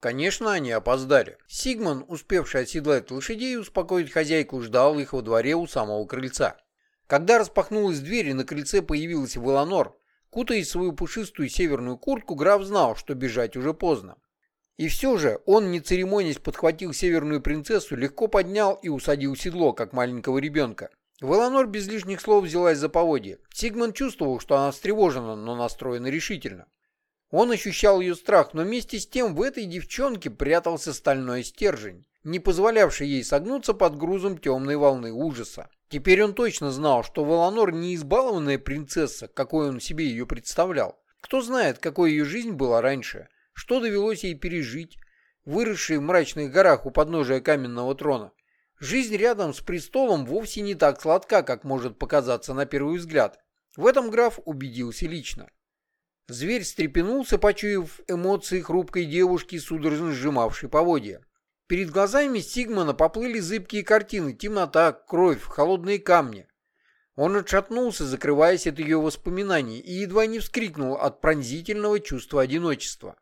Конечно, они опоздали. Сигман, успевший оседлать лошадей и успокоить хозяйку, ждал их во дворе у самого крыльца. Когда распахнулась дверь и на крыльце появилась Веланор, кутаясь в свою пушистую северную куртку, граф знал, что бежать уже поздно. И все же он, не церемонясь, подхватил северную принцессу, легко поднял и усадил седло, как маленького ребенка. Веланор без лишних слов взялась за поводье. Сигман чувствовал, что она встревожена, но настроена решительно. Он ощущал ее страх, но вместе с тем в этой девчонке прятался стальной стержень, не позволявший ей согнуться под грузом темной волны ужаса. Теперь он точно знал, что Валанор не избалованная принцесса, какой он себе ее представлял. Кто знает, какой ее жизнь была раньше, что довелось ей пережить, выросшей в мрачных горах у подножия каменного трона. Жизнь рядом с престолом вовсе не так сладка, как может показаться на первый взгляд. В этом граф убедился лично. Зверь встрепенулся, почуяв эмоции хрупкой девушки, судорожно сжимавшей поводья. Перед глазами Сигмана поплыли зыбкие картины, темнота, кровь, холодные камни. Он отшатнулся, закрываясь от ее воспоминаний, и едва не вскрикнул от пронзительного чувства одиночества.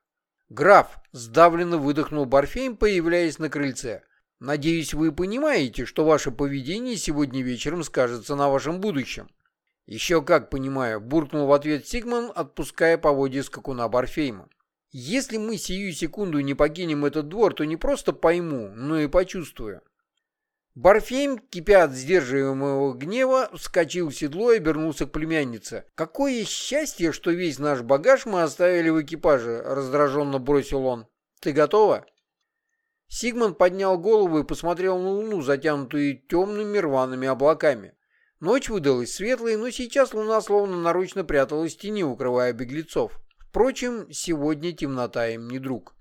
«Граф!» — сдавленно выдохнул Барфейм, появляясь на крыльце. «Надеюсь, вы понимаете, что ваше поведение сегодня вечером скажется на вашем будущем». «Еще как понимаю», — буркнул в ответ Сигман, отпуская поводья скакуна Барфейма. «Если мы сию секунду не покинем этот двор, то не просто пойму, но и почувствую». Барфейм, кипя от сдерживаемого гнева, вскочил в седло и обернулся к племяннице. «Какое счастье, что весь наш багаж мы оставили в экипаже», — раздраженно бросил он. «Ты готова?» Сигман поднял голову и посмотрел на луну, затянутую темными рваными облаками. Ночь выдалась светлой, но сейчас луна словно нарочно пряталась в тени, укрывая беглецов. Впрочем, сегодня темнота им не друг.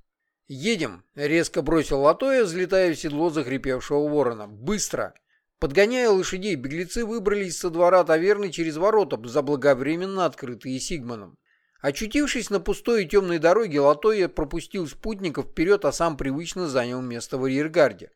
«Едем!» — резко бросил Латоя, взлетая в седло захрипевшего ворона. «Быстро!» Подгоняя лошадей, беглецы выбрались со двора таверны через ворота, заблаговременно открытые Сигманом. Очутившись на пустой и темной дороге, Латоя пропустил спутников вперед, а сам привычно занял место в арьергарде.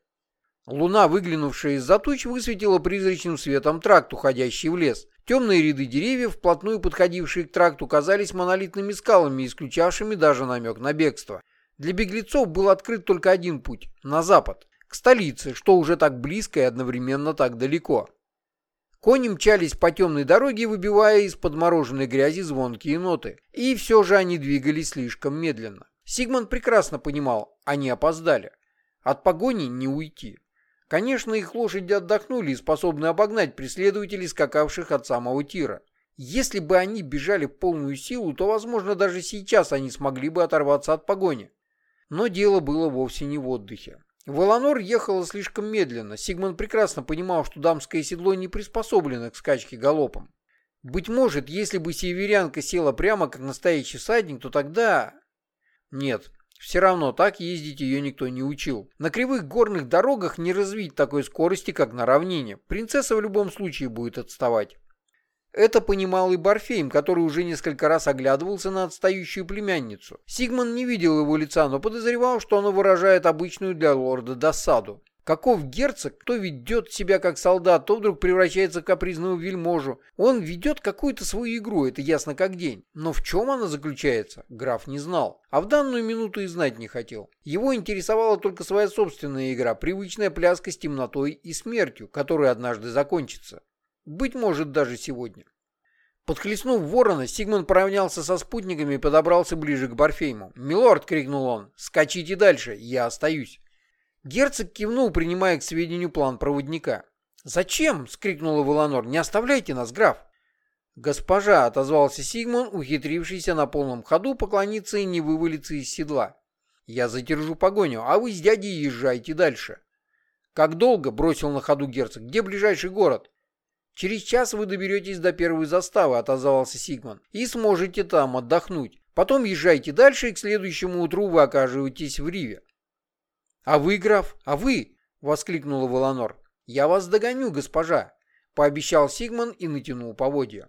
Луна, выглянувшая из-за туч, высветила призрачным светом тракт, уходящий в лес. Темные ряды деревьев, вплотную подходившие к тракту, казались монолитными скалами, исключавшими даже намек на бегство. Для беглецов был открыт только один путь – на запад, к столице, что уже так близко и одновременно так далеко. Кони мчались по темной дороге, выбивая из подмороженной грязи звонкие ноты. И все же они двигались слишком медленно. Сигман прекрасно понимал, они опоздали. От погони не уйти. Конечно, их лошади отдохнули и способны обогнать преследователей, скакавших от самого тира. Если бы они бежали в полную силу, то, возможно, даже сейчас они смогли бы оторваться от погони. Но дело было вовсе не в отдыхе. Валанор ехала слишком медленно. Сигман прекрасно понимал, что дамское седло не приспособлено к скачке галопом. Быть может, если бы северянка села прямо как настоящий садник, то тогда... Нет, все равно так ездить ее никто не учил. На кривых горных дорогах не развить такой скорости, как на равнине. Принцесса в любом случае будет отставать. Это понимал и Барфейм, который уже несколько раз оглядывался на отстающую племянницу. Сигман не видел его лица, но подозревал, что оно выражает обычную для лорда досаду. Каков герцог, кто ведет себя как солдат, то вдруг превращается в капризного вельможу. Он ведет какую-то свою игру, это ясно как день. Но в чем она заключается, граф не знал. А в данную минуту и знать не хотел. Его интересовала только своя собственная игра, привычная пляска с темнотой и смертью, которая однажды закончится. Быть может, даже сегодня. Подхлестнув ворона, Сигмund поравнялся со спутниками и подобрался ближе к Барфейму. «Милорд!» — крикнул он. «Скачите дальше, я остаюсь». Герцог кивнул, принимая к сведению план проводника. «Зачем?» — скрикнула Валанор. «Не оставляйте нас, граф!» «Госпожа!» — отозвался Сигмон, ухитрившийся на полном ходу поклониться и не вывалиться из седла. «Я задержу погоню, а вы с дядей езжайте дальше». «Как долго?» — бросил на ходу герцог. «Где ближайший город?» «Через час вы доберетесь до первой заставы», — отозвался Сигман, «и сможете там отдохнуть. Потом езжайте дальше, и к следующему утру вы окажетесь в Риве». «А вы, граф, а вы?» — воскликнула Волонор. «Я вас догоню, госпожа», — пообещал Сигман и натянул поводья.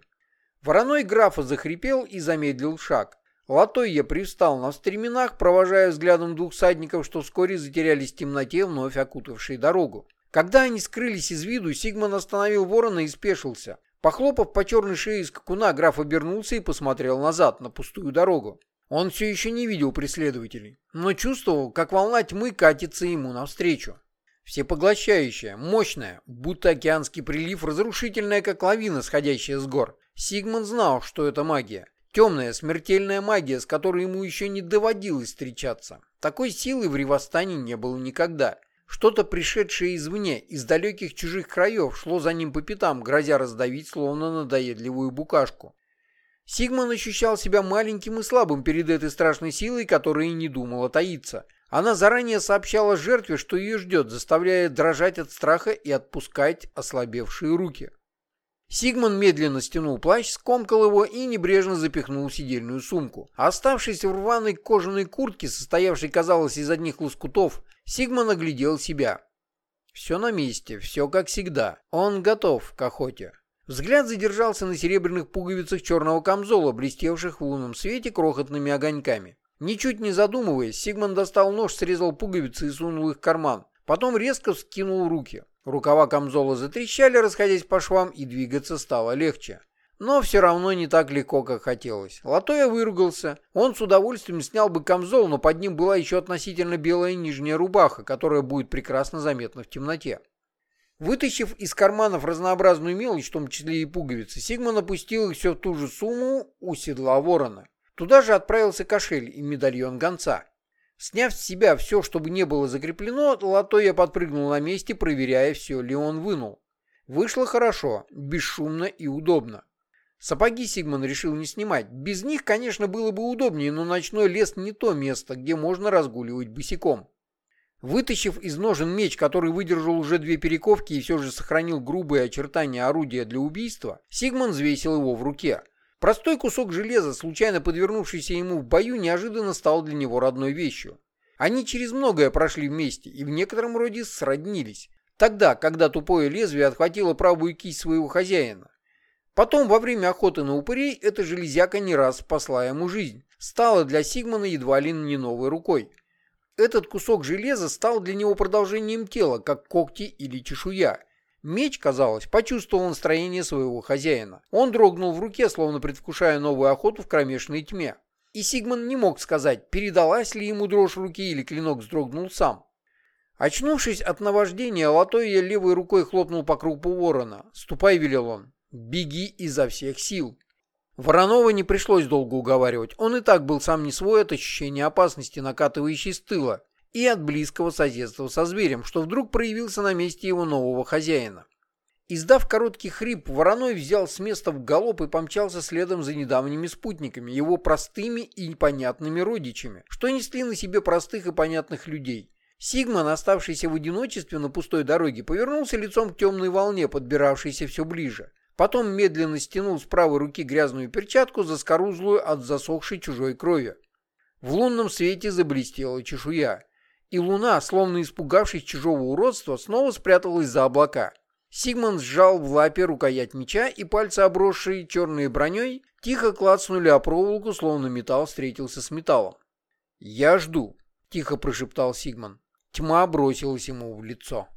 Вороной графа захрипел и замедлил шаг. Латойя привстал на стременах, провожая взглядом двух садников, что вскоре затерялись в темноте, вновь окутавшей дорогу. Когда они скрылись из виду, Сигман остановил ворона и спешился. Похлопав по черной шее скакуна, граф обернулся и посмотрел назад, на пустую дорогу. Он все еще не видел преследователей, но чувствовал, как волна тьмы катится ему навстречу. Всепоглощающая, мощная, будто океанский прилив, разрушительная, как лавина, сходящая с гор. Сигмund знал, что это магия. Темная, смертельная магия, с которой ему еще не доводилось встречаться. Такой силы в Ревостане не было никогда. Что-то пришедшее извне, из далеких чужих краев, шло за ним по пятам, грозя раздавить, словно надоедливую букашку. Сигман ощущал себя маленьким и слабым перед этой страшной силой, которая и не думала таиться. Она заранее сообщала жертве, что ее ждет, заставляя дрожать от страха и отпускать ослабевшие руки. Сигман медленно стянул плащ, скомкал его и небрежно запихнул сидельную сумку. Оставшись в рваной кожаной куртке, состоявшей, казалось, из одних лоскутов, Сигман оглядел себя. Все на месте, все как всегда. Он готов к охоте. Взгляд задержался на серебряных пуговицах черного камзола, блестевших в лунном свете крохотными огоньками. Ничуть не задумываясь, Сигман достал нож, срезал пуговицы и сунул их в карман. Потом резко вскинул руки. Рукава камзола затрещали, расходясь по швам, и двигаться стало легче. Но все равно не так легко, как хотелось. Латоя выругался. Он с удовольствием снял бы камзол, но под ним была еще относительно белая нижняя рубаха, которая будет прекрасно заметна в темноте. Вытащив из карманов разнообразную мелочь, в том числе и пуговицы, Сигман опустил их все в ту же сумму у седла ворона. Туда же отправился кошель и медальон гонца. Сняв с себя все, чтобы не было закреплено, Латоя подпрыгнул на месте, проверяя, все ли он вынул. Вышло хорошо, бесшумно и удобно. Сапоги Сигман решил не снимать. Без них, конечно, было бы удобнее, но ночной лес не то место, где можно разгуливать босиком. Вытащив из ножен меч, который выдержал уже две перековки и все же сохранил грубые очертания орудия для убийства, Сигман взвесил его в руке. Простой кусок железа, случайно подвернувшийся ему в бою, неожиданно стал для него родной вещью. Они через многое прошли вместе и в некотором роде сроднились. Тогда, когда тупое лезвие отхватило правую кисть своего хозяина. Потом, во время охоты на упырей, эта железяка не раз спасла ему жизнь. Стала для Сигмана едва ли не новой рукой. Этот кусок железа стал для него продолжением тела, как когти или чешуя – Меч, казалось, почувствовал настроение своего хозяина. Он дрогнул в руке, словно предвкушая новую охоту в кромешной тьме. И Сигман не мог сказать, передалась ли ему дрожь руки или клинок вздрогнул сам. Очнувшись от наваждения, Латоя левой рукой хлопнул по крупу ворона. «Ступай», — велел он, — «беги изо всех сил». Воронова не пришлось долго уговаривать. Он и так был сам не свой от ощущения опасности, накатывающей с тыла и от близкого соседства со зверем, что вдруг проявился на месте его нового хозяина. Издав короткий хрип, Вороной взял с места в галоп и помчался следом за недавними спутниками, его простыми и понятными родичами, что несли на себе простых и понятных людей. Сигман, оставшийся в одиночестве на пустой дороге, повернулся лицом к темной волне, подбиравшейся все ближе. Потом медленно стянул с правой руки грязную перчатку, заскорузлую от засохшей чужой крови. В лунном свете заблестела чешуя и луна, словно испугавшись чужого уродства, снова спряталась за облака. Сигман сжал в лапе рукоять меча, и пальцы, обросшие черной броней, тихо клацнули о проволоку, словно металл встретился с металлом. «Я жду», — тихо прошептал Сигман. Тьма бросилась ему в лицо.